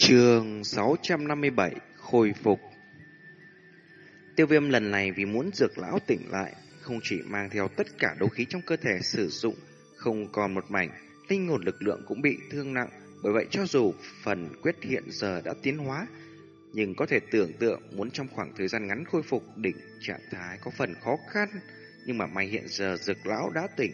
Trường 657 Khôi phục Tiêu viêm lần này vì muốn dược lão tỉnh lại, không chỉ mang theo tất cả đấu khí trong cơ thể sử dụng, không còn một mảnh, tinh hồn lực lượng cũng bị thương nặng, bởi vậy cho dù phần quyết hiện giờ đã tiến hóa, nhưng có thể tưởng tượng muốn trong khoảng thời gian ngắn khôi phục đỉnh trạng thái có phần khó khăn, nhưng mà may hiện giờ dược lão đã tỉnh.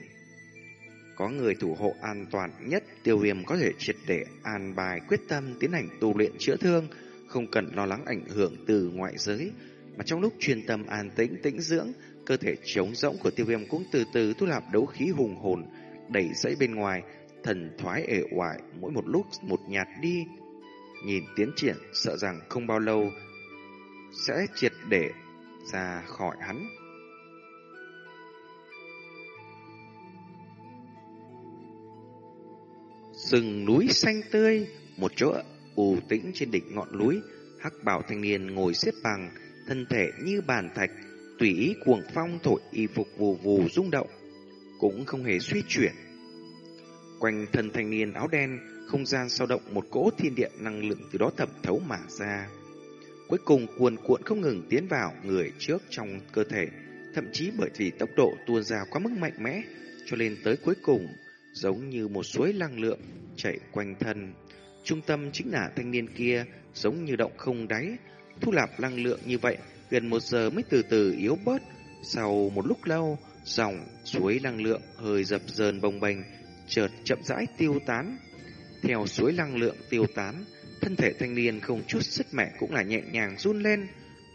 Có người thủ hộ an toàn nhất, tiêu viêm có thể triệt để an bài quyết tâm tiến hành tu luyện chữa thương, không cần lo lắng ảnh hưởng từ ngoại giới, mà trong lúc chuyên tâm an tĩnh tĩnh dưỡng, cơ thể trống rỗng của tiêu viêm cũng từ từ thu lạp đấu khí hùng hồn, đẩy dãy bên ngoài, thần thoái ể oải mỗi một lúc một nhạt đi. Nhìn tiến triển, sợ rằng không bao lâu sẽ triệt để ra khỏi hắn. Rừng núi xanh tươi, một chỗ u tĩnh trên đỉnh ngọn núi, hắc bảo thanh niên ngồi xếp bằng, thân thể như bàn thạch, tùy ý cuồng phong thổi y phục vù vù rung động, cũng không hề suy chuyển. Quanh thân thanh niên áo đen, không gian sao động một cỗ thiên địa năng lượng từ đó thẩm thấu mà ra. Cuối cùng cuồn cuộn không ngừng tiến vào người trước trong cơ thể, thậm chí bởi vì tốc độ tuôn ra quá mức mạnh mẽ, cho nên tới cuối cùng giống như một suối năng lượng chảy quanh thân. Trung tâm chính là thanh niên kia, giống như động không đáy, thu lạp năng lượng như vậy, gần một giờ mới từ từ yếu bớt. Sau một lúc lâu, dòng suối năng lượng hơi dập dờn bồng bềnh, chợt chậm rãi tiêu tán. Theo suối năng lượng tiêu tán, thân thể thanh niên không chút sức mẻ cũng là nhẹ nhàng run lên,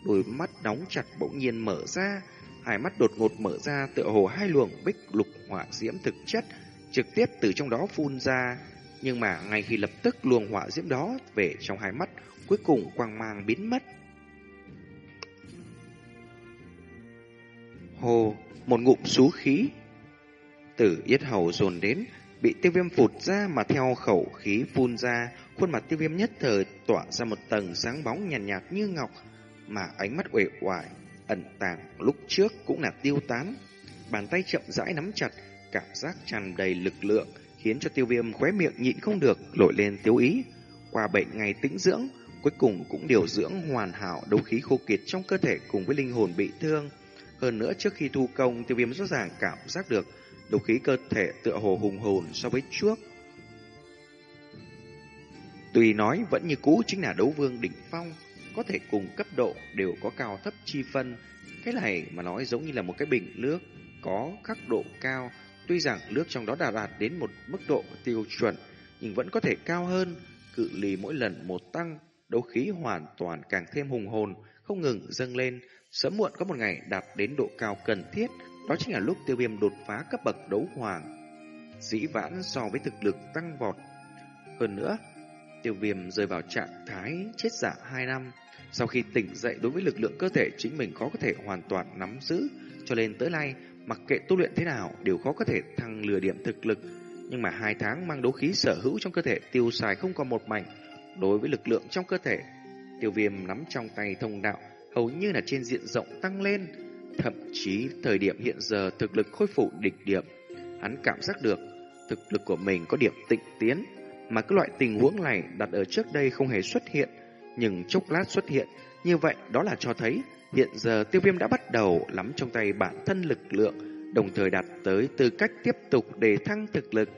đôi mắt đóng chặt bỗng nhiên mở ra, hai mắt đột ngột mở ra tựa hồ hai luồng bích lục hỏa diễm thực chất trực tiếp từ trong đó phun ra, nhưng mà ngay khi lập tức luồng hỏa diễm đó về trong hai mắt, cuối cùng quang mang biến mất. Hồ, một ngụm xú khí. Tử yết hầu dồn đến, bị tiêu viêm phụt ra mà theo khẩu khí phun ra, khuôn mặt tiêu viêm nhất thời tỏa ra một tầng sáng bóng nhàn nhạt, nhạt như ngọc, mà ánh mắt uể oải ẩn tàng lúc trước cũng là tiêu tán. Bàn tay chậm rãi nắm chặt, cảm giác tràn đầy lực lượng, khiến cho tiêu viêm khóe miệng nhịn không được, lội lên tiêu ý. Qua bệnh ngày tĩnh dưỡng, cuối cùng cũng điều dưỡng hoàn hảo đấu khí khô kiệt trong cơ thể cùng với linh hồn bị thương. Hơn nữa trước khi thu công, tiêu viêm rõ ràng cảm giác được đấu khí cơ thể tựa hồ hùng hồn so với trước. tùy nói vẫn như cũ chính là đấu vương đỉnh phong, có thể cùng cấp độ đều có cao thấp chi phân. Cái này mà nói giống như là một cái bình nước có khắc độ cao, tuy rằng nước trong đó đã đạt đến một mức độ tiêu chuẩn, nhưng vẫn có thể cao hơn, cự ly mỗi lần một tăng, đấu khí hoàn toàn càng thêm hùng hồn, không ngừng dâng lên, sớm muộn có một ngày đạt đến độ cao cần thiết, đó chính là lúc tiêu viêm đột phá cấp bậc đấu hoàng. Dĩ vãn so với thực lực tăng vọt. Hơn nữa, tiêu viêm rơi vào trạng thái chết giả 2 năm. Sau khi tỉnh dậy đối với lực lượng cơ thể chính mình khó có thể hoàn toàn nắm giữ, cho nên tới nay, mặc kệ tu luyện thế nào đều khó có thể thăng lừa điểm thực lực. Nhưng mà hai tháng mang đấu khí sở hữu trong cơ thể tiêu xài không còn một mảnh. Đối với lực lượng trong cơ thể, tiêu viêm nắm trong tay thông đạo hầu như là trên diện rộng tăng lên. Thậm chí thời điểm hiện giờ thực lực khôi phục địch điểm, hắn cảm giác được thực lực của mình có điểm tịnh tiến, mà cái loại tình huống này đặt ở trước đây không hề xuất hiện, nhưng chốc lát xuất hiện, như vậy đó là cho thấy hiện giờ tiêu viêm đã bắt đầu nắm trong tay bản thân lực lượng, đồng thời đạt tới tư cách tiếp tục để thăng thực lực.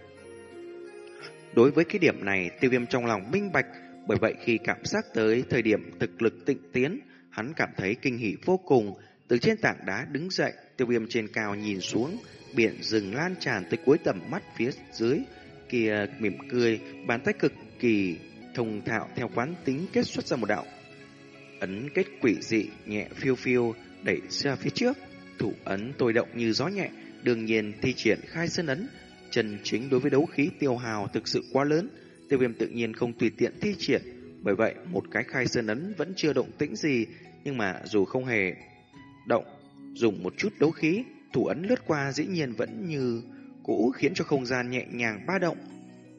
Đối với cái điểm này, tiêu viêm trong lòng minh bạch, bởi vậy khi cảm giác tới thời điểm thực lực tịnh tiến, hắn cảm thấy kinh hỉ vô cùng. Từ trên tảng đá đứng dậy, tiêu viêm trên cao nhìn xuống, biển rừng lan tràn tới cuối tầm mắt phía dưới. Kia mỉm cười, bàn tay cực kỳ thông thạo theo quán tính kết xuất ra một đạo. Ấn kết quỷ dị, nhẹ phiêu phiêu, đẩy ra phía trước. Thủ ấn tôi động như gió nhẹ, đương nhiên thi triển khai sơn ấn. Chân chính đối với đấu khí tiêu hào thực sự quá lớn, tiêu viêm tự nhiên không tùy tiện thi triển bởi vậy, một cái khai sơn ấn vẫn chưa động tĩnh gì, nhưng mà dù không hề động, dùng một chút đấu khí, thủ ấn lướt qua dĩ nhiên vẫn như cũ khiến cho không gian nhẹ nhàng ba động.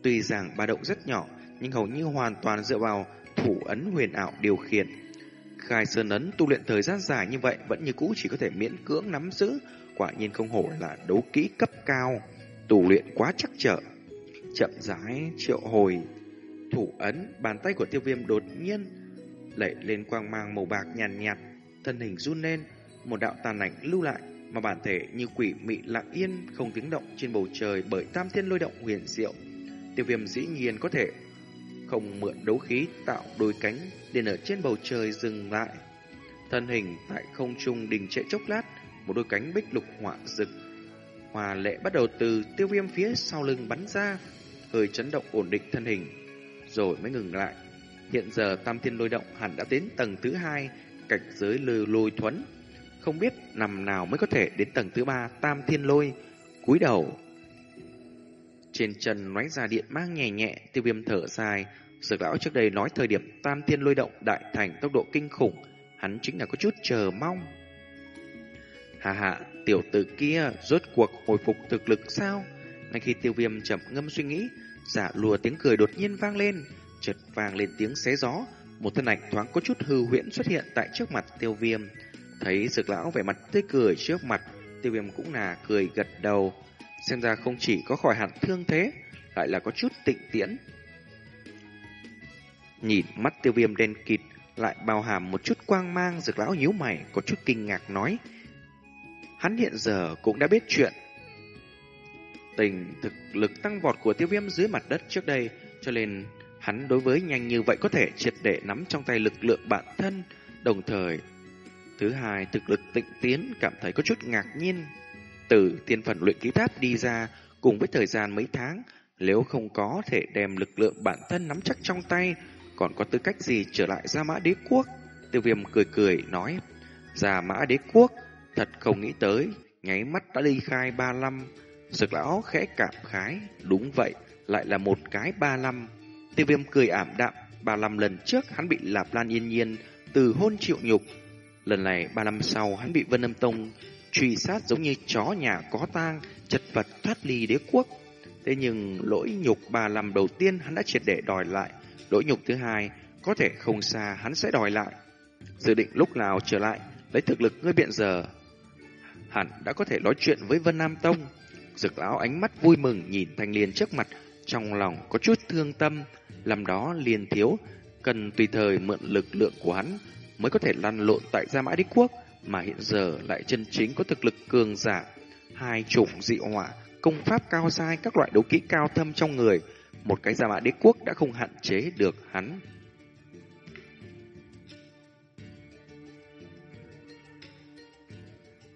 Tuy rằng ba động rất nhỏ, nhưng hầu như hoàn toàn dựa vào thủ ấn huyền ảo điều khiển. Khai sơn ấn tu luyện thời gian dài như vậy vẫn như cũ chỉ có thể miễn cưỡng nắm giữ, quả nhiên không hổ là đấu kỹ cấp cao, tu luyện quá chắc trở. Chậm rãi triệu hồi thủ ấn, bàn tay của tiêu viêm đột nhiên lẩy lên quang mang màu bạc nhàn nhạt, nhạt, thân hình run lên, một đạo tàn ảnh lưu lại, mà bản thể như quỷ mị lặng yên không tiếng động trên bầu trời bởi tam thiên lôi động huyền diệu. Tiêu viêm dĩ nhiên có thể không mượn đấu khí tạo đôi cánh để ở trên bầu trời dừng lại. Thân hình tại không trung đình trệ chốc lát, một đôi cánh bích lục họa rực. Hòa lệ bắt đầu từ tiêu viêm phía sau lưng bắn ra, hơi chấn động ổn định thân hình, rồi mới ngừng lại. Hiện giờ tam thiên lôi động hẳn đã đến tầng thứ hai, cảnh giới lư lôi thuấn. Không biết nằm nào mới có thể đến tầng thứ ba tam thiên lôi, cúi đầu. Trên chân nói ra điện mang nhẹ nhẹ, tiêu viêm thở dài. Dược lão trước đây nói thời điểm tam thiên lôi động đại thành tốc độ kinh khủng, hắn chính là có chút chờ mong. Hà hạ, tiểu tử kia rốt cuộc hồi phục thực lực sao? Ngay khi tiêu viêm chậm ngâm suy nghĩ, giả lùa tiếng cười đột nhiên vang lên, chợt vang lên tiếng xé gió, một thân ảnh thoáng có chút hư huyễn xuất hiện tại trước mặt tiêu viêm. Thấy dược lão vẻ mặt tươi cười trước mặt, tiêu viêm cũng là cười gật đầu. Xem ra không chỉ có khỏi hẳn thương thế, lại là có chút tịnh tiễn. Nhìn mắt tiêu viêm đen kịt, lại bao hàm một chút quang mang, dược lão nhíu mày, có chút kinh ngạc nói. Hắn hiện giờ cũng đã biết chuyện. Tình thực lực tăng vọt của tiêu viêm dưới mặt đất trước đây, cho nên hắn đối với nhanh như vậy có thể triệt để nắm trong tay lực lượng bản thân, đồng thời Thứ hai, thực lực tịnh tiến cảm thấy có chút ngạc nhiên. Từ tiên phần luyện ký tháp đi ra, cùng với thời gian mấy tháng, nếu không có thể đem lực lượng bản thân nắm chắc trong tay, còn có tư cách gì trở lại Gia Mã Đế Quốc? Tiêu viêm cười cười nói, Gia Mã Đế Quốc, thật không nghĩ tới, nháy mắt đã ly khai ba năm. Sực lão khẽ cảm khái, đúng vậy, lại là một cái ba năm. Tiêu viêm cười ảm đạm, ba năm lần trước hắn bị Lạp Lan yên nhiên từ hôn chịu nhục, Lần này ba năm sau hắn bị Vân Âm Tông truy sát giống như chó nhà có tang, chật vật thoát ly đế quốc. Thế nhưng lỗi nhục ba làm đầu tiên hắn đã triệt để đòi lại, lỗi nhục thứ hai có thể không xa hắn sẽ đòi lại. Dự định lúc nào trở lại, lấy thực lực ngươi biện giờ, hẳn đã có thể nói chuyện với Vân Nam Tông. Dực lão ánh mắt vui mừng nhìn thanh liền trước mặt, trong lòng có chút thương tâm, làm đó liền thiếu, cần tùy thời mượn lực lượng của hắn mới có thể lăn lộn tại Gia Mã Đích Quốc, mà hiện giờ lại chân chính có thực lực cường giả. Hai chủng dị hỏa, công pháp cao sai, các loại đấu kỹ cao thâm trong người, một cái Gia Mã Đế Quốc đã không hạn chế được hắn.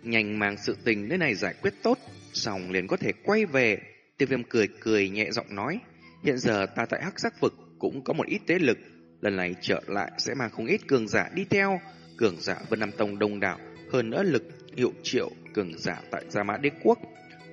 Nhanh mang sự tình nơi này giải quyết tốt, xong liền có thể quay về. Tiêu viêm cười cười nhẹ giọng nói, hiện giờ ta tại hắc sắc vực cũng có một ít tế lực, Lần này trở lại sẽ mang không ít cường giả đi theo, cường giả Vân Nam Tông đông đảo, hơn nữa lực hiệu triệu cường giả tại Gia Mã Đế Quốc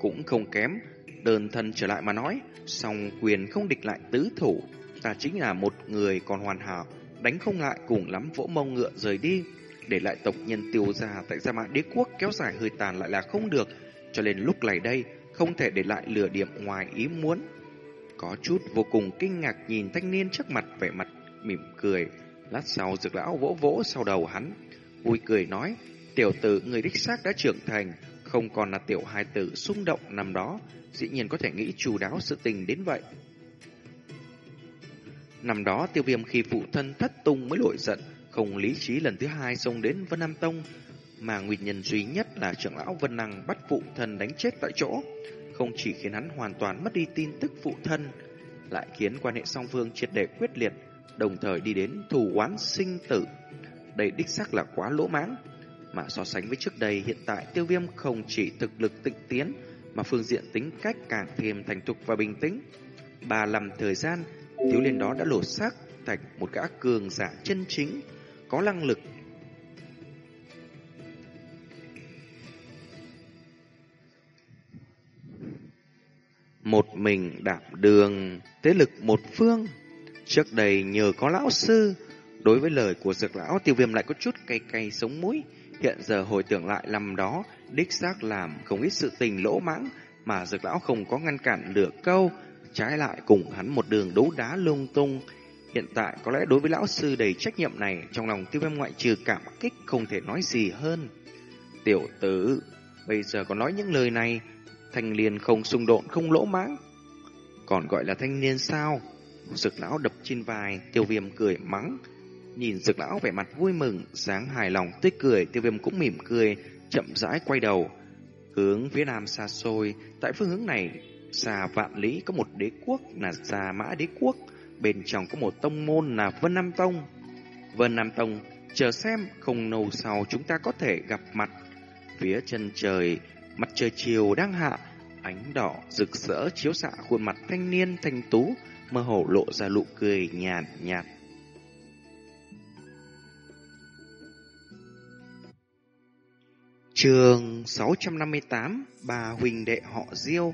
cũng không kém. Đơn thân trở lại mà nói, song quyền không địch lại tứ thủ, ta chính là một người còn hoàn hảo, đánh không lại cùng lắm vỗ mông ngựa rời đi, để lại tộc nhân tiêu gia tại Gia mạng Đế Quốc kéo dài hơi tàn lại là không được, cho nên lúc này đây không thể để lại lửa điểm ngoài ý muốn. Có chút vô cùng kinh ngạc nhìn thanh niên trước mặt vẻ mặt mỉm cười. Lát sau dược lão vỗ vỗ sau đầu hắn, vui cười nói, tiểu tử người đích xác đã trưởng thành, không còn là tiểu hài tử xung động năm đó, dĩ nhiên có thể nghĩ chủ đáo sự tình đến vậy. Năm đó tiêu viêm khi phụ thân thất tung mới nổi giận, không lý trí lần thứ hai xông đến Vân Nam Tông, mà nguyên nhân duy nhất là trưởng lão Vân Năng bắt phụ thân đánh chết tại chỗ, không chỉ khiến hắn hoàn toàn mất đi tin tức phụ thân, lại khiến quan hệ song phương triệt để quyết liệt, đồng thời đi đến thù oán sinh tử. Đây đích xác là quá lỗ mãng, mà so sánh với trước đây hiện tại tiêu viêm không chỉ thực lực tịnh tiến, mà phương diện tính cách càng thêm thành thục và bình tĩnh. Bà làm thời gian, thiếu liên đó đã lột xác thành một gã cường giả chân chính, có năng lực một mình đảm đường, thế lực một phương. Trước đây nhờ có lão sư, đối với lời của dược lão tiêu viêm lại có chút cay cay sống mũi. Hiện giờ hồi tưởng lại năm đó, đích xác làm không ít sự tình lỗ mãng, mà dược lão không có ngăn cản lửa câu, trái lại cùng hắn một đường đấu đá lung tung. Hiện tại có lẽ đối với lão sư đầy trách nhiệm này, trong lòng tiêu viêm ngoại trừ cảm kích không thể nói gì hơn. Tiểu tử, bây giờ còn nói những lời này, thanh niên không xung đột không lỗ mãng. Còn gọi là thanh niên sao? Dược lão đập trên vai, tiêu viêm cười mắng. Nhìn dược lão vẻ mặt vui mừng, dáng hài lòng tươi cười, tiêu viêm cũng mỉm cười, chậm rãi quay đầu. Hướng phía nam xa xôi, tại phương hướng này, xa vạn lý có một đế quốc là Gia Mã Đế Quốc, bên trong có một tông môn là Vân Nam Tông. Vân Nam Tông, chờ xem không lâu sau chúng ta có thể gặp mặt. Phía chân trời, mặt trời chiều đang hạ, ánh đỏ rực rỡ chiếu xạ khuôn mặt thanh niên thanh tú, mơ hồ lộ ra nụ cười nhàn nhạt. Trường 658, bà huỳnh đệ họ Diêu,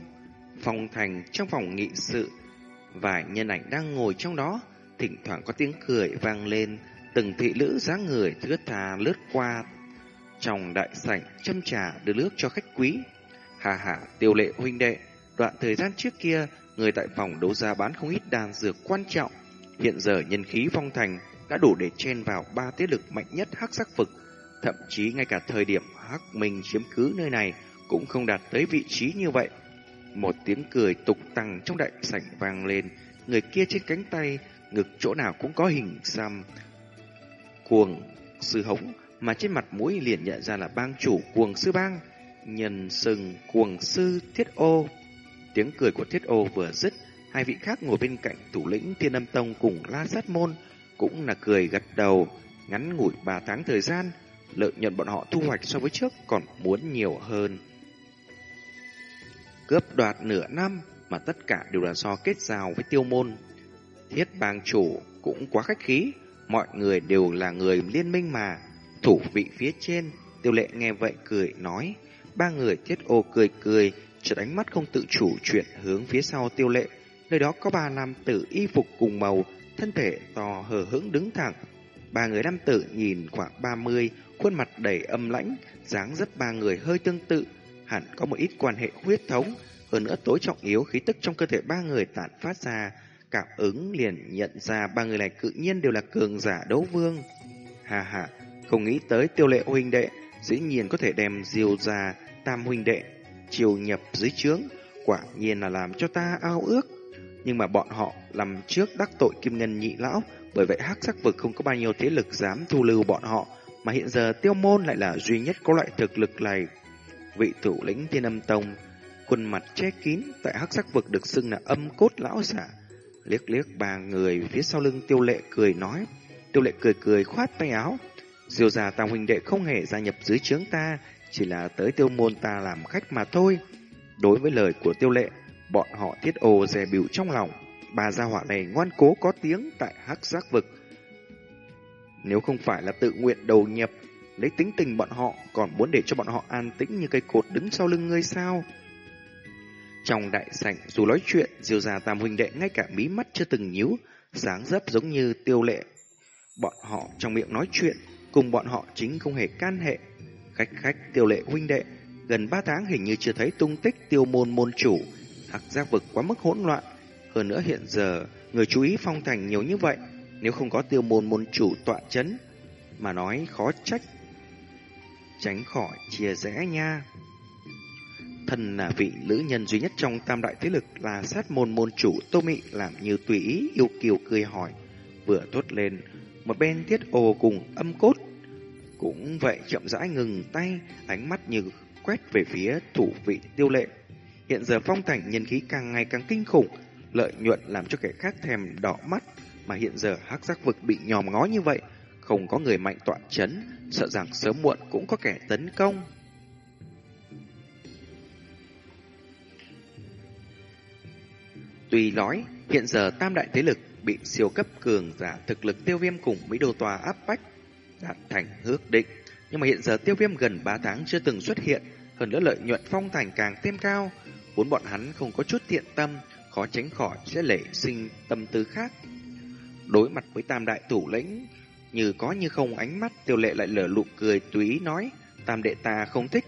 phòng thành trong phòng nghị sự, vài nhân ảnh đang ngồi trong đó, thỉnh thoảng có tiếng cười vang lên, từng thị nữ dáng người thướt tha lướt qua trong đại sảnh châm trà đưa nước cho khách quý. Hà hà, tiêu lệ huynh đệ, đoạn thời gian trước kia, người tại phòng đấu giá bán không ít đàn dược quan trọng. Hiện giờ nhân khí phong thành đã đủ để chen vào ba thế lực mạnh nhất hắc sắc vực. Thậm chí ngay cả thời điểm hắc minh chiếm cứ nơi này cũng không đạt tới vị trí như vậy. Một tiếng cười tục tăng trong đại sảnh vang lên, người kia trên cánh tay, ngực chỗ nào cũng có hình xăm. Cuồng, sư hống, mà trên mặt mũi liền nhận ra là bang chủ cuồng sư bang, nhân sừng cuồng sư thiết ô. Tiếng cười của thiết ô vừa dứt, hai vị khác ngồi bên cạnh thủ lĩnh thiên âm tông cùng la sát môn, cũng là cười gật đầu, ngắn ngủi ba tháng thời gian, lợi nhuận bọn họ thu hoạch so với trước còn muốn nhiều hơn. Cướp đoạt nửa năm mà tất cả đều là do kết giao với tiêu môn. Thiết bang chủ cũng quá khách khí, mọi người đều là người liên minh mà. Thủ vị phía trên, tiêu lệ nghe vậy cười nói, ba người thiết ô cười cười, chợt ánh mắt không tự chủ chuyển hướng phía sau tiêu lệ. Nơi đó có ba nam tử y phục cùng màu, thân thể to hờ hững đứng thẳng. Ba người nam tử nhìn khoảng ba mươi, khuôn mặt đầy âm lãnh, dáng dấp ba người hơi tương tự, hẳn có một ít quan hệ huyết thống. Hơn nữa tối trọng yếu khí tức trong cơ thể ba người tản phát ra, cảm ứng liền nhận ra ba người này cự nhiên đều là cường giả đấu vương. Hà hà, không nghĩ tới tiêu lệ huynh đệ, dĩ nhiên có thể đem diêu ra tam huynh đệ, chiều nhập dưới trướng, quả nhiên là làm cho ta ao ước. Nhưng mà bọn họ làm trước đắc tội kim ngân nhị lão, bởi vậy hắc sắc vực không có bao nhiêu thế lực dám thu lưu bọn họ, mà hiện giờ tiêu môn lại là duy nhất có loại thực lực này. Vị thủ lĩnh thiên âm tông, khuôn mặt che kín tại hắc sắc vực được xưng là âm cốt lão giả. Liếc liếc ba người phía sau lưng tiêu lệ cười nói, tiêu lệ cười cười khoát tay áo. diều già tàng huynh đệ không hề gia nhập dưới trướng ta, chỉ là tới tiêu môn ta làm khách mà thôi. Đối với lời của tiêu lệ, bọn họ thiết ô dè biểu trong lòng. Bà gia họa này ngoan cố có tiếng tại hắc giác vực. Nếu không phải là tự nguyện đầu nhập, lấy tính tình bọn họ còn muốn để cho bọn họ an tĩnh như cây cột đứng sau lưng ngươi sao? Trong đại sảnh, dù nói chuyện, diêu già tam huynh đệ ngay cả mí mắt chưa từng nhíu, dáng dấp giống như tiêu lệ. Bọn họ trong miệng nói chuyện, cùng bọn họ chính không hề can hệ. Khách khách tiêu lệ huynh đệ, gần ba tháng hình như chưa thấy tung tích tiêu môn môn chủ, hắc giác vực quá mức hỗn loạn. Hơn nữa hiện giờ, người chú ý phong thành nhiều như vậy, nếu không có tiêu môn môn chủ tọa chấn, mà nói khó trách. Tránh khỏi chia rẽ nha. Thần là vị nữ nhân duy nhất trong tam đại thế lực là sát môn môn chủ Tô Mị làm như tùy ý yêu kiều cười hỏi. Vừa thốt lên, một bên thiết ồ cùng âm cốt. Cũng vậy chậm rãi ngừng tay, ánh mắt như quét về phía thủ vị tiêu lệ. Hiện giờ phong thành nhân khí càng ngày càng kinh khủng, lợi nhuận làm cho kẻ khác thèm đỏ mắt, mà hiện giờ hắc giác vực bị nhòm ngó như vậy, không có người mạnh tọa chấn, sợ rằng sớm muộn cũng có kẻ tấn công. Tuy nói, hiện giờ tam đại thế lực bị siêu cấp cường giả thực lực tiêu viêm cùng Mỹ Đô Tòa áp bách, đạt thành ước định. Nhưng mà hiện giờ tiêu viêm gần 3 tháng chưa từng xuất hiện, hơn nữa lợi nhuận phong thành càng thêm cao. Vốn bọn hắn không có chút thiện tâm, khó tránh khỏi sẽ lệ sinh tâm tư khác. Đối mặt với tam đại thủ lĩnh, như có như không ánh mắt tiêu lệ lại lở lụ cười túy nói, tam đệ ta không thích,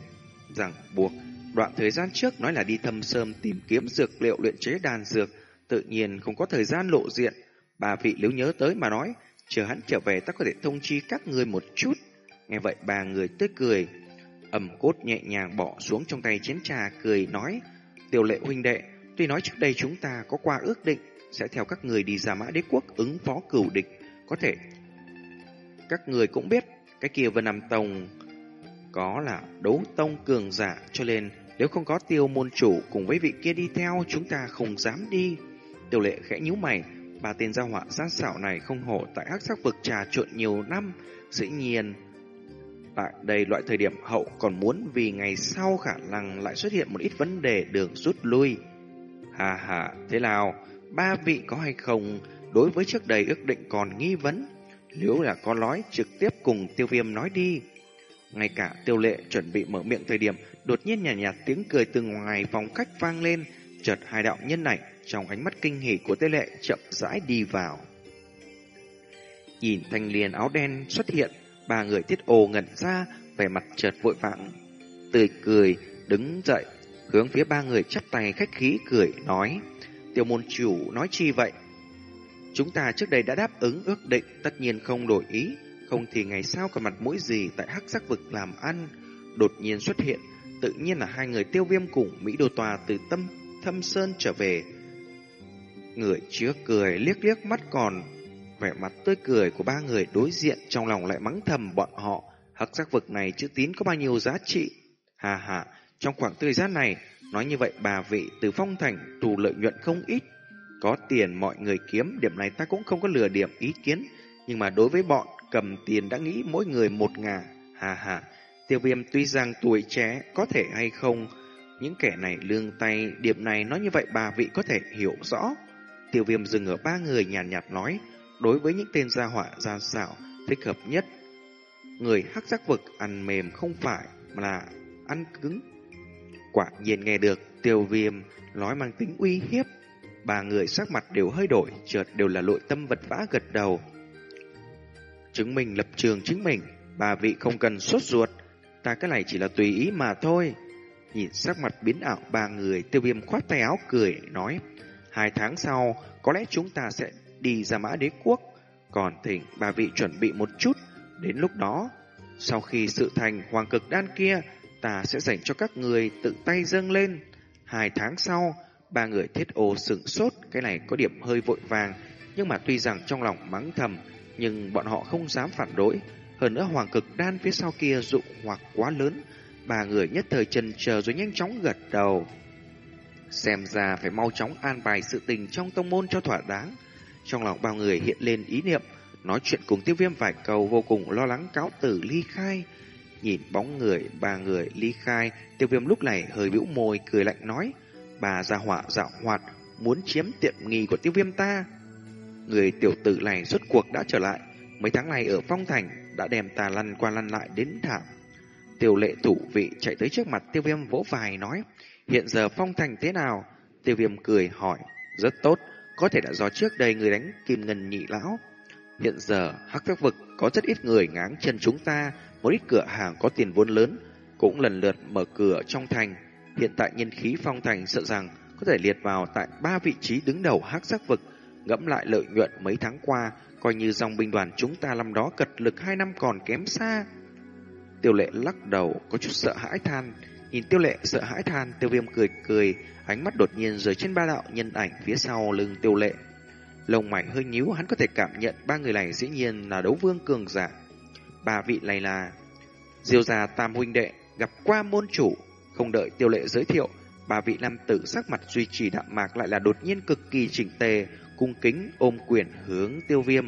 rằng buộc Đoạn thời gian trước nói là đi thâm sơm tìm kiếm dược liệu luyện chế đàn dược, tự nhiên không có thời gian lộ diện. Bà vị nếu nhớ tới mà nói, chờ hắn trở về ta có thể thông chi các người một chút. Nghe vậy bà người tươi cười, ẩm cốt nhẹ nhàng bỏ xuống trong tay chén trà cười nói, tiểu lệ huynh đệ, tuy nói trước đây chúng ta có qua ước định, sẽ theo các người đi ra mã đế quốc ứng phó cửu địch. Có thể các người cũng biết cái kia Vân Nam Tông có là đấu tông cường giả cho nên nếu không có tiêu môn chủ cùng với vị kia đi theo chúng ta không dám đi. Tiêu lệ khẽ nhíu mày, bà tên gia họa sát xảo này không hổ tại hắc sắc vực trà trộn nhiều năm, dĩ nhiên Tại đây loại thời điểm hậu còn muốn vì ngày sau khả năng lại xuất hiện một ít vấn đề đường rút lui. Hà hà, thế nào? Ba vị có hay không? Đối với trước đây ước định còn nghi vấn. Nếu là có nói trực tiếp cùng tiêu viêm nói đi. Ngay cả tiêu lệ chuẩn bị mở miệng thời điểm, đột nhiên nhạt, nhạt tiếng cười từ ngoài phòng khách vang lên. Chợt hai đạo nhân này trong ánh mắt kinh hỉ của tiêu lệ chậm rãi đi vào. Nhìn thanh liền áo đen xuất hiện Ba người thiết ô ngẩn ra, vẻ mặt chợt vội vãng. tươi cười, đứng dậy, hướng phía ba người chắp tay khách khí cười, nói, tiểu môn chủ nói chi vậy? Chúng ta trước đây đã đáp ứng ước định, tất nhiên không đổi ý, không thì ngày sau còn mặt mũi gì tại hắc sắc vực làm ăn, đột nhiên xuất hiện, tự nhiên là hai người tiêu viêm cùng Mỹ Đô Tòa từ tâm thâm sơn trở về. Người trước cười liếc liếc mắt còn vẻ mặt tươi cười của ba người đối diện trong lòng lại mắng thầm bọn họ. Hắc giác vực này chữ tín có bao nhiêu giá trị? Hà hà, trong khoảng thời gian này, nói như vậy bà vị từ phong thành tù lợi nhuận không ít. Có tiền mọi người kiếm, điểm này ta cũng không có lừa điểm ý kiến. Nhưng mà đối với bọn cầm tiền đã nghĩ mỗi người một ngà. Hà hà, tiêu viêm tuy rằng tuổi trẻ có thể hay không, những kẻ này lương tay, điểm này nói như vậy bà vị có thể hiểu rõ. Tiêu viêm dừng ở ba người nhàn nhạt, nhạt nói, đối với những tên gia họa gia xảo thích hợp nhất. Người hắc giác vực ăn mềm không phải mà là ăn cứng. Quả nhiên nghe được tiêu viêm nói mang tính uy hiếp. Ba người sắc mặt đều hơi đổi, chợt đều là nội tâm vật vã gật đầu. Chứng minh lập trường chính mình, bà vị không cần sốt ruột, ta cái này chỉ là tùy ý mà thôi. Nhìn sắc mặt biến ảo ba người, tiêu viêm khoát tay áo cười, nói, hai tháng sau, có lẽ chúng ta sẽ đi ra mã đế quốc, còn thỉnh bà vị chuẩn bị một chút, đến lúc đó, sau khi sự thành hoàng cực đan kia, ta sẽ dành cho các người tự tay dâng lên. Hai tháng sau, ba người thiết ô sửng sốt, cái này có điểm hơi vội vàng, nhưng mà tuy rằng trong lòng mắng thầm, nhưng bọn họ không dám phản đối. Hơn nữa hoàng cực đan phía sau kia dụng hoặc quá lớn, ba người nhất thời chần chờ rồi nhanh chóng gật đầu. Xem ra phải mau chóng an bài sự tình trong tông môn cho thỏa đáng. Trong lòng bao người hiện lên ý niệm, nói chuyện cùng tiêu viêm vài câu vô cùng lo lắng cáo tử ly khai. Nhìn bóng người, ba người ly khai, tiêu viêm lúc này hơi bĩu môi cười lạnh nói, bà ra họa dạo hoạt, muốn chiếm tiện nghi của tiêu viêm ta. Người tiểu tử này rốt cuộc đã trở lại, mấy tháng này ở phong thành đã đem ta lăn qua lăn lại đến thảm. Tiêu lệ thủ vị chạy tới trước mặt tiêu viêm vỗ vài nói, hiện giờ phong thành thế nào? Tiêu viêm cười hỏi, rất tốt, có thể đã do trước đây người đánh kim ngân nhị lão. Hiện giờ, hắc các vực có rất ít người ngáng chân chúng ta, một ít cửa hàng có tiền vốn lớn, cũng lần lượt mở cửa trong thành. Hiện tại nhân khí phong thành sợ rằng có thể liệt vào tại ba vị trí đứng đầu hắc sắc vực, ngẫm lại lợi nhuận mấy tháng qua, coi như dòng binh đoàn chúng ta năm đó cật lực hai năm còn kém xa. Tiêu lệ lắc đầu, có chút sợ hãi than. Nhìn tiêu lệ sợ hãi than, tiêu viêm cười cười, ánh mắt đột nhiên rời trên ba đạo nhân ảnh phía sau lưng tiêu lệ. lồng mày hơi nhíu hắn có thể cảm nhận ba người này dĩ nhiên là đấu vương cường giả. Ba vị này là Diêu già tam huynh đệ gặp qua môn chủ, không đợi tiêu lệ giới thiệu, ba vị nam tử sắc mặt duy trì đạm mạc lại là đột nhiên cực kỳ chỉnh tề, cung kính ôm quyền hướng tiêu viêm.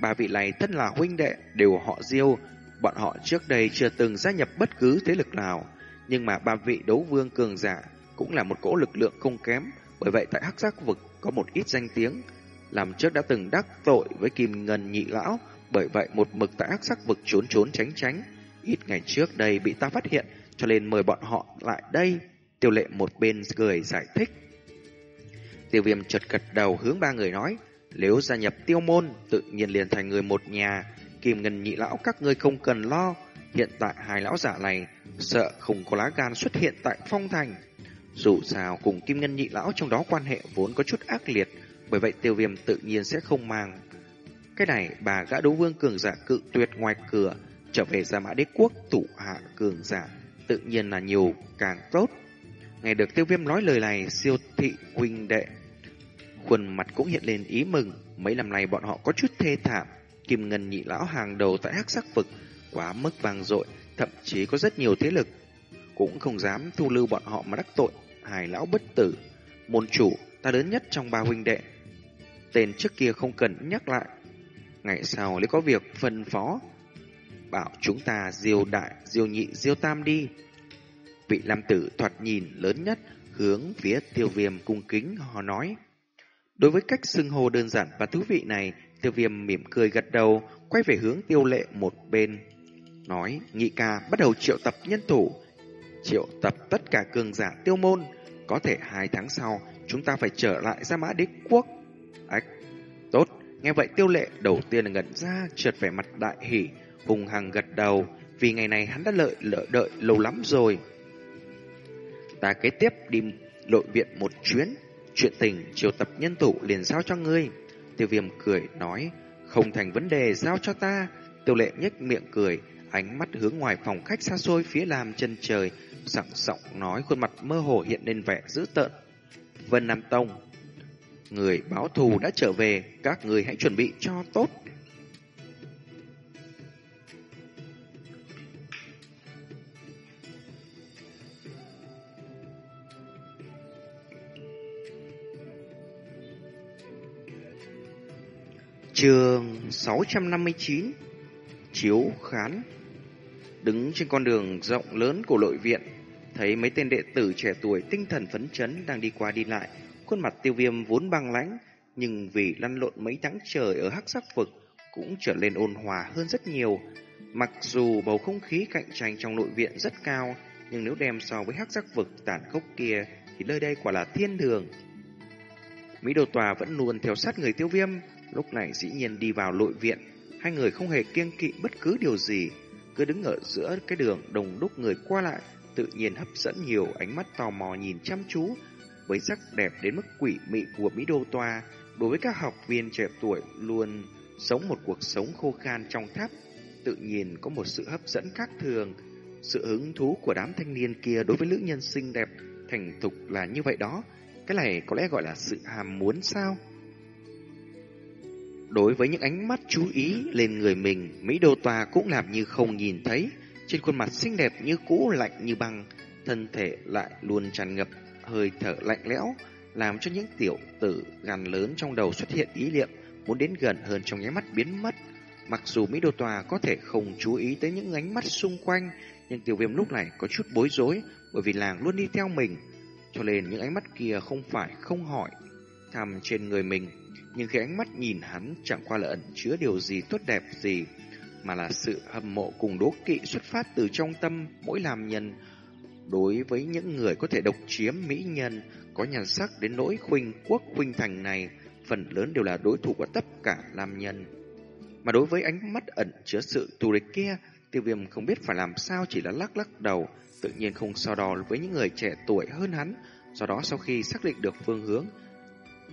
Ba vị này thân là huynh đệ, đều họ Diêu, bọn họ trước đây chưa từng gia nhập bất cứ thế lực nào, nhưng mà ba vị đấu vương cường giả cũng là một cỗ lực lượng không kém, bởi vậy tại hắc giác vực có một ít danh tiếng, làm trước đã từng đắc tội với kim ngân nhị lão, bởi vậy một mực tại ác sắc vực trốn trốn tránh tránh. Ít ngày trước đây bị ta phát hiện, cho nên mời bọn họ lại đây. Tiêu lệ một bên cười giải thích. Tiêu viêm chợt gật đầu hướng ba người nói, nếu gia nhập tiêu môn, tự nhiên liền thành người một nhà, kim ngân nhị lão các ngươi không cần lo. Hiện tại hai lão giả này sợ không có lá gan xuất hiện tại phong thành. Dù sao cùng kim ngân nhị lão trong đó quan hệ vốn có chút ác liệt, bởi vậy tiêu viêm tự nhiên sẽ không mang. Cái này bà gã đấu vương cường giả cự tuyệt ngoài cửa, trở về ra mã đế quốc tụ hạ cường giả, tự nhiên là nhiều càng tốt. Nghe được tiêu viêm nói lời này, siêu thị huynh đệ khuôn mặt cũng hiện lên ý mừng. Mấy năm nay bọn họ có chút thê thảm. Kim Ngân nhị lão hàng đầu tại hắc sắc vực quá mức vang dội, thậm chí có rất nhiều thế lực cũng không dám thu lưu bọn họ mà đắc tội. hài lão bất tử, môn chủ ta lớn nhất trong ba huynh đệ. Tên trước kia không cần nhắc lại. Ngày sau nếu có việc phân phó, bảo chúng ta diêu đại, diêu nhị, diêu tam đi. Vị Lam tử thoạt nhìn lớn nhất, hướng phía tiêu viêm cung kính họ nói. Đối với cách xưng hô đơn giản và thú vị này, tiêu viêm mỉm cười gật đầu, quay về hướng tiêu lệ một bên. Nói, nhị ca bắt đầu triệu tập nhân thủ, triệu tập tất cả cường giả tiêu môn. Có thể hai tháng sau, chúng ta phải trở lại ra mã đế quốc. Ách, tốt, nghe vậy tiêu lệ đầu tiên là ngẩn ra, trượt vẻ mặt đại hỷ, hùng hằng gật đầu, vì ngày này hắn đã lợi lợi đợi lâu lắm rồi. Ta kế tiếp đi lội viện một chuyến, chuyện tình triều tập nhân thủ liền giao cho ngươi. Tiêu viêm cười nói, không thành vấn đề giao cho ta. Tiêu lệ nhếch miệng cười, ánh mắt hướng ngoài phòng khách xa xôi phía làm chân trời, sẵn sọng nói khuôn mặt mơ hồ hiện lên vẻ dữ tợn. Vân Nam Tông, người báo thù đã trở về, các người hãy chuẩn bị cho tốt. Trường 659 Chiếu khán Đứng trên con đường rộng lớn của nội viện Thấy mấy tên đệ tử trẻ tuổi tinh thần phấn chấn đang đi qua đi lại Khuôn mặt tiêu viêm vốn băng lãnh Nhưng vì lăn lộn mấy tháng trời ở hắc sắc vực Cũng trở lên ôn hòa hơn rất nhiều. Mặc dù bầu không khí cạnh tranh trong nội viện rất cao Nhưng nếu đem so với hắc sắc vực tàn khốc kia Thì nơi đây quả là thiên đường. Mỹ đồ Tòa vẫn luôn theo sát người tiêu viêm Lúc này dĩ nhiên đi vào nội viện, hai người không hề kiêng kỵ bất cứ điều gì, cứ đứng ở giữa cái đường đồng đúc người qua lại, tự nhiên hấp dẫn nhiều ánh mắt tò mò nhìn chăm chú, với sắc đẹp đến mức quỷ mị của Mỹ Đô Toa, đối với các học viên trẻ tuổi luôn sống một cuộc sống khô khan trong tháp, tự nhiên có một sự hấp dẫn khác thường. Sự hứng thú của đám thanh niên kia đối với nữ nhân xinh đẹp, thành thục là như vậy đó. Cái này có lẽ gọi là sự hàm muốn sao? Đối với những ánh mắt chú ý lên người mình, Mỹ Đô Tòa cũng làm như không nhìn thấy. Trên khuôn mặt xinh đẹp như cũ lạnh như băng, thân thể lại luôn tràn ngập hơi thở lạnh lẽo, làm cho những tiểu tử gằn lớn trong đầu xuất hiện ý niệm muốn đến gần hơn trong nháy mắt biến mất. Mặc dù Mỹ Đô Tòa có thể không chú ý tới những ánh mắt xung quanh, nhưng tiểu viêm lúc này có chút bối rối bởi vì làng luôn đi theo mình. Cho nên những ánh mắt kia không phải không hỏi thăm trên người mình nhưng khi ánh mắt nhìn hắn chẳng qua là ẩn chứa điều gì tốt đẹp gì, mà là sự hâm mộ cùng đố kỵ xuất phát từ trong tâm mỗi làm nhân. Đối với những người có thể độc chiếm mỹ nhân, có nhan sắc đến nỗi khuynh quốc khuynh thành này, phần lớn đều là đối thủ của tất cả nam nhân. Mà đối với ánh mắt ẩn chứa sự thù địch kia, tiêu viêm không biết phải làm sao chỉ là lắc lắc đầu, tự nhiên không so đo với những người trẻ tuổi hơn hắn. Do đó sau khi xác định được phương hướng,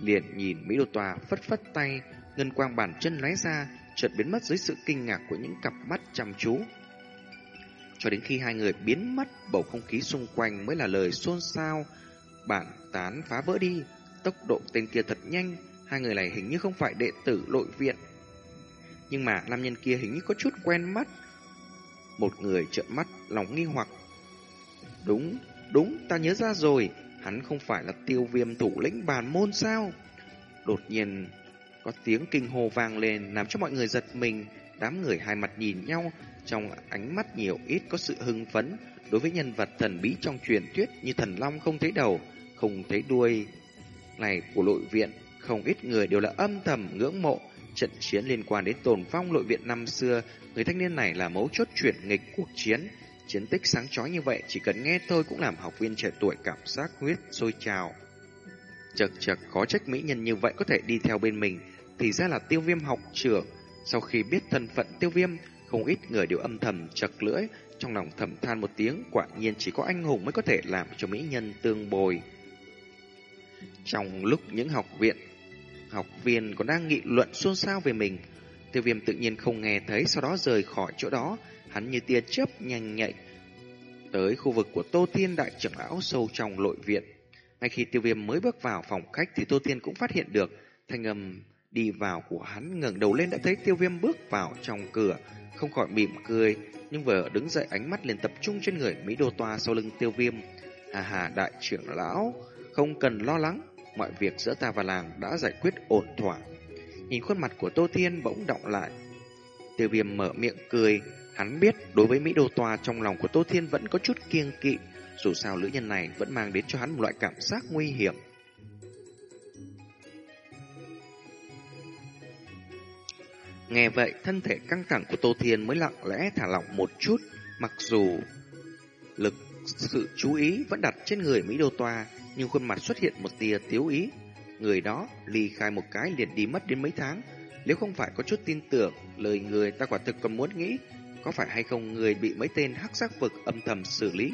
liền nhìn Mỹ Đô Tòa phất phất tay, ngân quang bàn chân lóe ra, chợt biến mất dưới sự kinh ngạc của những cặp mắt chăm chú. Cho đến khi hai người biến mất, bầu không khí xung quanh mới là lời xôn xao, bản tán phá vỡ đi, tốc độ tên kia thật nhanh, hai người này hình như không phải đệ tử nội viện. Nhưng mà nam nhân kia hình như có chút quen mắt. Một người trợn mắt, lòng nghi hoặc. Đúng, đúng, ta nhớ ra rồi, Hắn không phải là tiêu viêm thủ lĩnh bàn môn sao? Đột nhiên có tiếng kinh hồ vang lên làm cho mọi người giật mình. Đám người hai mặt nhìn nhau trong ánh mắt nhiều ít có sự hưng phấn đối với nhân vật thần bí trong truyền thuyết như thần long không thấy đầu, không thấy đuôi. Này của nội viện, không ít người đều là âm thầm ngưỡng mộ trận chiến liên quan đến tồn vong nội viện năm xưa, người thanh niên này là mấu chốt chuyển nghịch cuộc chiến, Chiến tích sáng chói như vậy chỉ cần nghe thôi cũng làm học viên trẻ tuổi cảm giác huyết sôi trào. Chật chật có trách mỹ nhân như vậy có thể đi theo bên mình, thì ra là tiêu viêm học trưởng. Sau khi biết thân phận tiêu viêm, không ít người đều âm thầm chật lưỡi, trong lòng thầm than một tiếng, quả nhiên chỉ có anh hùng mới có thể làm cho mỹ nhân tương bồi. Trong lúc những học viện, học viên còn đang nghị luận xôn xao về mình, tiêu viêm tự nhiên không nghe thấy, sau đó rời khỏi chỗ đó, hắn như tia chớp nhanh nhạy tới khu vực của Tô Thiên Đại trưởng lão sâu trong nội viện. Ngay khi tiêu viêm mới bước vào phòng khách thì Tô Thiên cũng phát hiện được thanh âm đi vào của hắn ngẩng đầu lên đã thấy tiêu viêm bước vào trong cửa, không khỏi mỉm cười, nhưng vừa đứng dậy ánh mắt liền tập trung trên người Mỹ Đô Toa sau lưng tiêu viêm. Hà hà đại trưởng lão, không cần lo lắng, mọi việc giữa ta và làng đã giải quyết ổn thỏa. Nhìn khuôn mặt của Tô Thiên bỗng động lại. Tiêu viêm mở miệng cười, hắn biết đối với Mỹ Đô Toa trong lòng của Tô Thiên vẫn có chút kiêng kỵ, dù sao nữ nhân này vẫn mang đến cho hắn một loại cảm giác nguy hiểm. Nghe vậy, thân thể căng thẳng của Tô Thiên mới lặng lẽ thả lỏng một chút, mặc dù lực sự chú ý vẫn đặt trên người Mỹ Đô Toa, nhưng khuôn mặt xuất hiện một tia tiếu ý. Người đó ly khai một cái liền đi mất đến mấy tháng. Nếu không phải có chút tin tưởng, lời người ta quả thực còn muốn nghĩ, có phải hay không người bị mấy tên hắc giác vực âm thầm xử lý.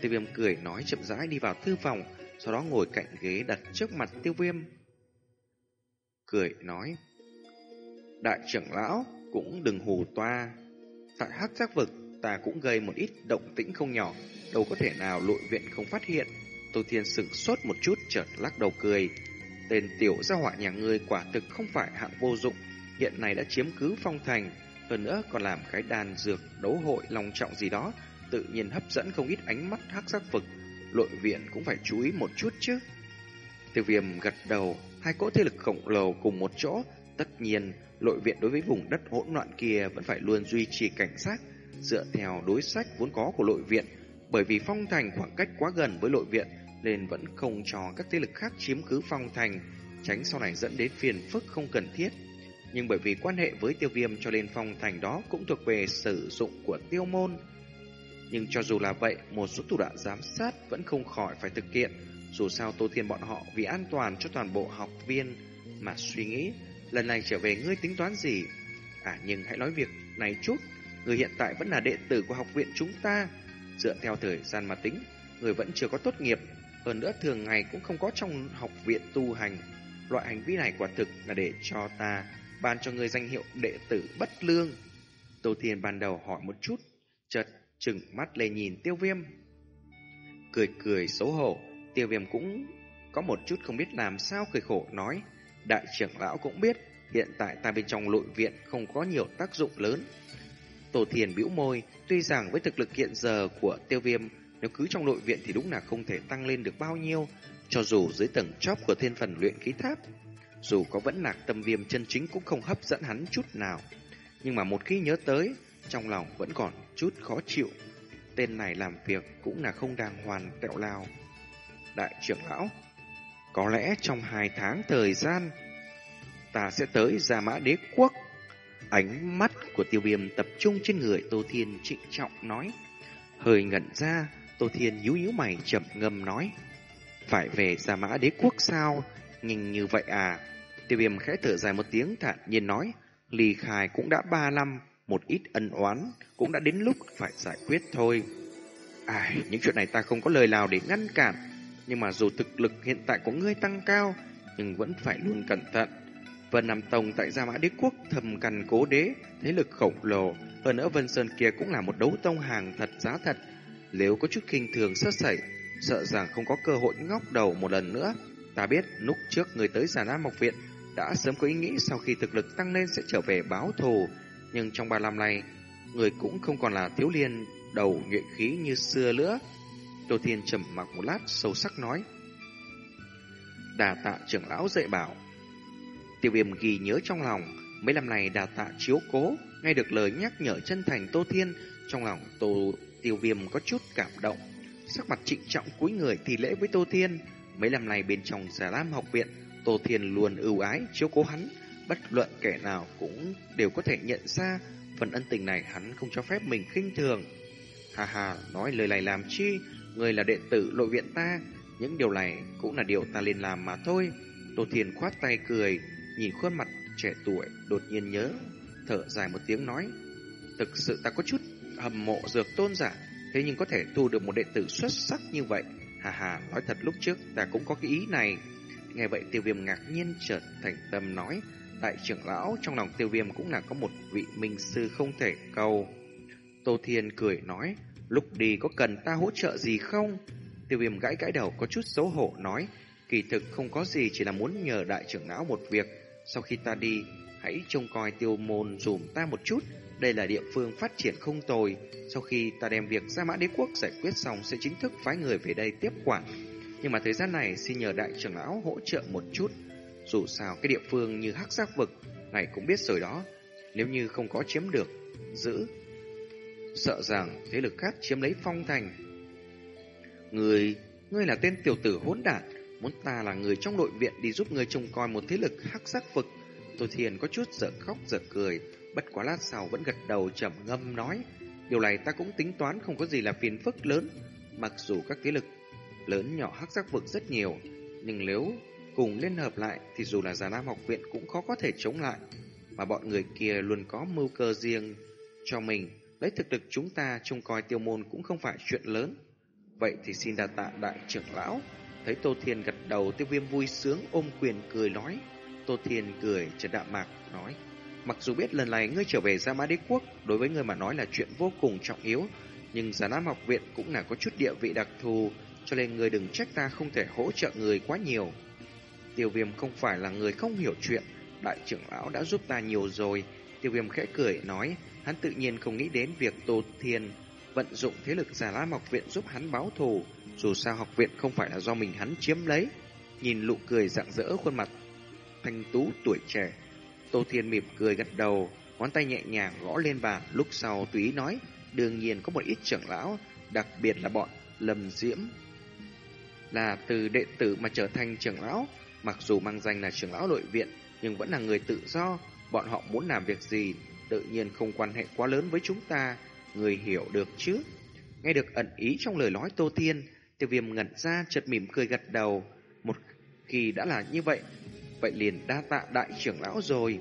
Tiêu viêm cười nói chậm rãi đi vào thư phòng, sau đó ngồi cạnh ghế đặt trước mặt tiêu viêm. Cười nói, đại trưởng lão cũng đừng hù toa. Tại hắc giác vực, ta cũng gây một ít động tĩnh không nhỏ, đâu có thể nào lội viện không phát hiện. Tô Thiên sửng sốt một chút chợt lắc đầu cười. Tên tiểu gia họa nhà ngươi quả thực không phải hạng vô dụng, hiện nay đã chiếm cứ phong thành, hơn nữa còn làm cái đàn dược đấu hội long trọng gì đó, tự nhiên hấp dẫn không ít ánh mắt hắc giác vực. lội viện cũng phải chú ý một chút chứ. Tiêu viêm gật đầu, hai cỗ thế lực khổng lồ cùng một chỗ, tất nhiên nội viện đối với vùng đất hỗn loạn kia vẫn phải luôn duy trì cảnh sát, dựa theo đối sách vốn có của nội viện, bởi vì phong thành khoảng cách quá gần với nội viện nên vẫn không cho các thế lực khác chiếm cứ phong thành, tránh sau này dẫn đến phiền phức không cần thiết. Nhưng bởi vì quan hệ với tiêu viêm cho nên phong thành đó cũng thuộc về sử dụng của tiêu môn. Nhưng cho dù là vậy, một số thủ đoạn giám sát vẫn không khỏi phải thực hiện. Dù sao Tô Thiên bọn họ vì an toàn cho toàn bộ học viên mà suy nghĩ, lần này trở về ngươi tính toán gì? À nhưng hãy nói việc này chút, người hiện tại vẫn là đệ tử của học viện chúng ta. Dựa theo thời gian mà tính, người vẫn chưa có tốt nghiệp, hơn nữa thường ngày cũng không có trong học viện tu hành. Loại hành vi này quả thực là để cho ta ban cho người danh hiệu đệ tử bất lương. Tô Thiên ban đầu hỏi một chút, chợt chừng mắt lên nhìn tiêu viêm. Cười cười xấu hổ, tiêu viêm cũng có một chút không biết làm sao cười khổ nói. Đại trưởng lão cũng biết, hiện tại ta bên trong nội viện không có nhiều tác dụng lớn. Tổ thiền bĩu môi, tuy rằng với thực lực hiện giờ của tiêu viêm, nếu cứ trong nội viện thì đúng là không thể tăng lên được bao nhiêu, cho dù dưới tầng chóp của thiên phần luyện khí tháp. Dù có vẫn lạc tâm viêm chân chính cũng không hấp dẫn hắn chút nào. Nhưng mà một khi nhớ tới, trong lòng vẫn còn chút khó chịu. Tên này làm việc cũng là không đàng hoàn tẹo lao. Đại trưởng lão, có lẽ trong hai tháng thời gian, ta sẽ tới Gia Mã Đế Quốc. Ánh mắt của tiêu viêm tập trung trên người Tô Thiên trịnh trọng nói. Hơi ngẩn ra, Tô Thiên nhíu nhíu mày chậm ngâm nói. Phải về Gia Mã Đế Quốc sao? Nhìn như vậy à? Tiêu viêm khẽ thở dài một tiếng thản nhiên nói. Ly khai cũng đã ba năm, một ít ân oán cũng đã đến lúc phải giải quyết thôi. Ai, những chuyện này ta không có lời nào để ngăn cản. Nhưng mà dù thực lực hiện tại của ngươi tăng cao, nhưng vẫn phải luôn cẩn thận. Vân Nam Tông tại Gia Mã Đế Quốc thầm cằn cố đế, thế lực khổng lồ. Hơn nữa Vân Sơn kia cũng là một đấu tông hàng thật giá thật. Nếu có chút kinh thường sơ sẩy, sợ rằng không có cơ hội ngóc đầu một lần nữa. Ta biết lúc trước người tới Già Nam Mộc Viện đã sớm có ý nghĩ sau khi thực lực tăng lên sẽ trở về báo thù. Nhưng trong ba năm này, người cũng không còn là thiếu liên đầu nhuệ khí như xưa nữa. Tô Thiên trầm mặc một lát sâu sắc nói. Đà tạ trưởng lão dạy bảo. Tiêu viêm ghi nhớ trong lòng, mấy năm này đà tạ chiếu cố, nghe được lời nhắc nhở chân thành Tô Thiên, trong lòng Tô Tiêu viêm có chút cảm động. Sắc mặt trịnh trọng cúi người thì lễ với Tô Thiên. Mấy năm này bên trong Giả Lam học viện, Tô Thiên luôn ưu ái chiếu cố hắn, bất luận kẻ nào cũng đều có thể nhận ra phần ân tình này hắn không cho phép mình khinh thường. Hà hà, nói lời này làm chi, người là đệ tử nội viện ta, những điều này cũng là điều ta nên làm mà thôi. Tô thiền khoát tay cười, nhìn khuôn mặt trẻ tuổi, đột nhiên nhớ, thở dài một tiếng nói. Thực sự ta có chút hầm mộ dược tôn giả, thế nhưng có thể thu được một đệ tử xuất sắc như vậy. Hà hà, nói thật lúc trước ta cũng có cái ý này. Nghe vậy tiêu viêm ngạc nhiên chợt thành tâm nói, đại trưởng lão trong lòng tiêu viêm cũng là có một vị minh sư không thể cầu. Tô Thiên cười nói, lúc đi có cần ta hỗ trợ gì không? Tiêu viêm gãi gãi đầu có chút xấu hổ nói, kỳ thực không có gì chỉ là muốn nhờ đại trưởng lão một việc. Sau khi ta đi, hãy trông coi tiêu môn dùm ta một chút. Đây là địa phương phát triển không tồi. Sau khi ta đem việc ra mã đế quốc giải quyết xong sẽ chính thức phái người về đây tiếp quản. Nhưng mà thời gian này xin nhờ đại trưởng lão hỗ trợ một chút. Dù sao cái địa phương như hắc giác vực này cũng biết rồi đó. Nếu như không có chiếm được, giữ. Sợ rằng thế lực khác chiếm lấy phong thành. Người, ngươi là tên tiểu tử hỗn đản, muốn ta là người trong nội viện đi giúp ngươi trông coi một thế lực hắc sắc vực. Tô Thiền có chút giở khóc giở cười, bất quá lát sau vẫn gật đầu trầm ngâm nói. Điều này ta cũng tính toán không có gì là phiền phức lớn, mặc dù các thế lực lớn nhỏ hắc sắc vực rất nhiều, nhưng nếu cùng liên hợp lại thì dù là Già Nam học viện cũng khó có thể chống lại, mà bọn người kia luôn có mưu cơ riêng cho mình, lấy thực lực chúng ta trông coi tiêu môn cũng không phải chuyện lớn. Vậy thì xin đa tạ đại trưởng lão. Thấy Tô Thiên gật đầu tiêu viêm vui sướng ôm quyền cười nói. Tô Thiên cười chợt đạm mạc nói. Mặc dù biết lần này ngươi trở về Gia Mã Đế Quốc đối với ngươi mà nói là chuyện vô cùng trọng yếu, nhưng Già Nam học viện cũng là có chút địa vị đặc thù, cho nên ngươi đừng trách ta không thể hỗ trợ người quá nhiều. Tiêu viêm không phải là người không hiểu chuyện, đại trưởng lão đã giúp ta nhiều rồi. Tiêu viêm khẽ cười nói, hắn tự nhiên không nghĩ đến việc Tô Thiên vận dụng thế lực giả lam học viện giúp hắn báo thù. Dù sao học viện không phải là do mình hắn chiếm lấy. Nhìn nụ cười rạng rỡ khuôn mặt thanh tú tuổi trẻ. Tô Thiên mỉm cười gật đầu, ngón tay nhẹ nhàng gõ lên bàn, lúc sau túy nói, đương nhiên có một ít trưởng lão, đặc biệt là bọn Lâm Diễm. Là từ đệ tử mà trở thành trưởng lão, mặc dù mang danh là trưởng lão nội viện, nhưng vẫn là người tự do, bọn họ muốn làm việc gì, tự nhiên không quan hệ quá lớn với chúng ta, người hiểu được chứ. Nghe được ẩn ý trong lời nói Tô Thiên, tiêu viêm ngẩn ra chợt mỉm cười gật đầu. Một khi đã là như vậy, vậy liền đa tạ đại trưởng lão rồi.